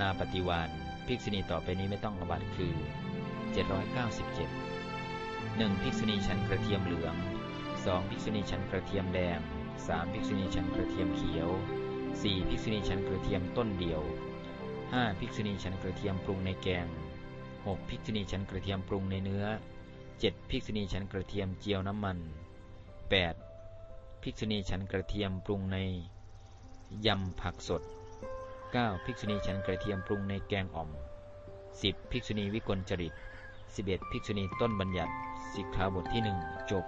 นาปฏิวานภิกษุณีต่อไปนี้ไม่ต้องอบัตคือ 797 1. ภิกษุณีฉันกระเทียมเหลือง 2. ภิกษุณีฉันกระเทียมแดง 3. ภิกษุณีฉันกระเทียมเขียว 4. ภิกษุณีฉันกระเทียมต้นเดียว 5. ภิกษุณีฉันกระเทียมปรุงในแกง 6. ภิกษุณีฉันกระเทียมปรุงในเนื้อ 7. ภิกษุณีฉันกระเทียมเจียวน้ำมัน 8. ภิกษุณีฉันกระเทียมปรุงในยำผักสด 9. ภิกษุณีฉันกระเทียมปรุงในแกงอ่อม 10. ภิกษุณีวิกลจริต 11. ภิกษุณีต้นบัญญัติสิกขาบทที่ 1 จบ